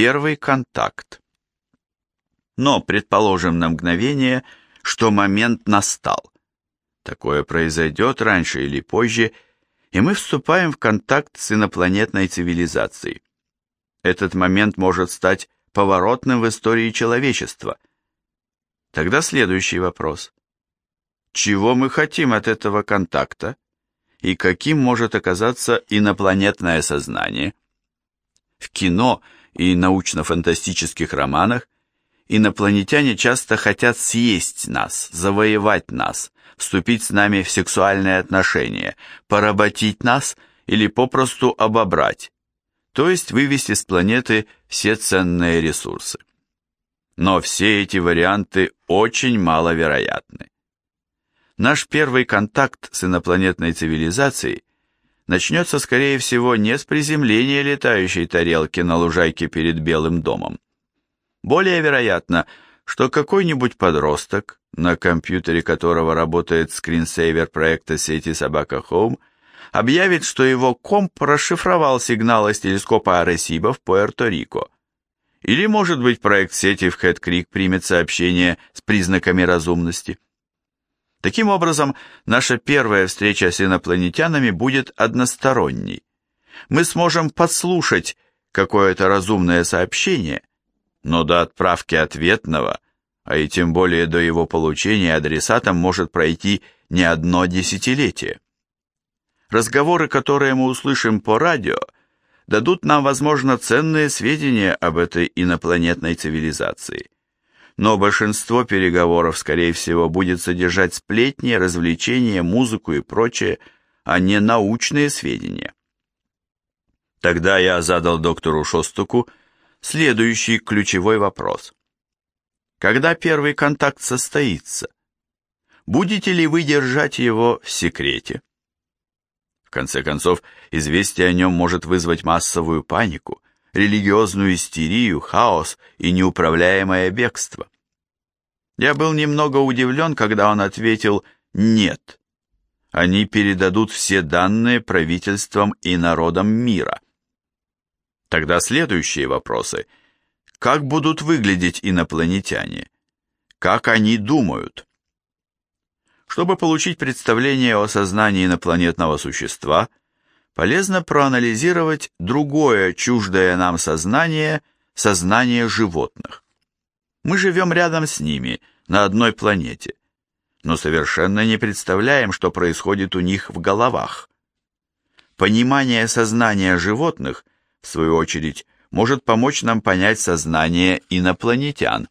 Первый контакт. Но предположим на мгновение, что момент настал. Такое произойдет раньше или позже, и мы вступаем в контакт с инопланетной цивилизацией. Этот момент может стать поворотным в истории человечества. Тогда следующий вопрос. Чего мы хотим от этого контакта? И каким может оказаться инопланетное сознание? В кино и научно-фантастических романах инопланетяне часто хотят съесть нас, завоевать нас, вступить с нами в сексуальные отношения, поработить нас или попросту обобрать, то есть вывести с планеты все ценные ресурсы. Но все эти варианты очень маловероятны. Наш первый контакт с инопланетной цивилизацией начнется, скорее всего, не с приземления летающей тарелки на лужайке перед Белым домом. Более вероятно, что какой-нибудь подросток, на компьютере которого работает скринсейвер проекта сети Собака Home, объявит, что его комп расшифровал сигнал из телескопа Аресиба в Пуэрто-Рико. Или, может быть, проект сети в Хэт-Крик примет сообщение с признаками разумности. Таким образом, наша первая встреча с инопланетянами будет односторонней. Мы сможем подслушать какое-то разумное сообщение, но до отправки ответного, а и тем более до его получения адресатом может пройти не одно десятилетие. Разговоры, которые мы услышим по радио, дадут нам, возможно, ценные сведения об этой инопланетной цивилизации – но большинство переговоров, скорее всего, будет содержать сплетни, развлечения, музыку и прочее, а не научные сведения. Тогда я задал доктору Шостуку следующий ключевой вопрос. Когда первый контакт состоится? Будете ли вы держать его в секрете? В конце концов, известие о нем может вызвать массовую панику, религиозную истерию, хаос и неуправляемое бегство. Я был немного удивлен, когда он ответил «нет». Они передадут все данные правительствам и народам мира. Тогда следующие вопросы. Как будут выглядеть инопланетяне? Как они думают? Чтобы получить представление о сознании инопланетного существа, полезно проанализировать другое чуждое нам сознание, сознание животных. Мы живем рядом с ними, на одной планете, но совершенно не представляем, что происходит у них в головах. Понимание сознания животных, в свою очередь, может помочь нам понять сознание инопланетян.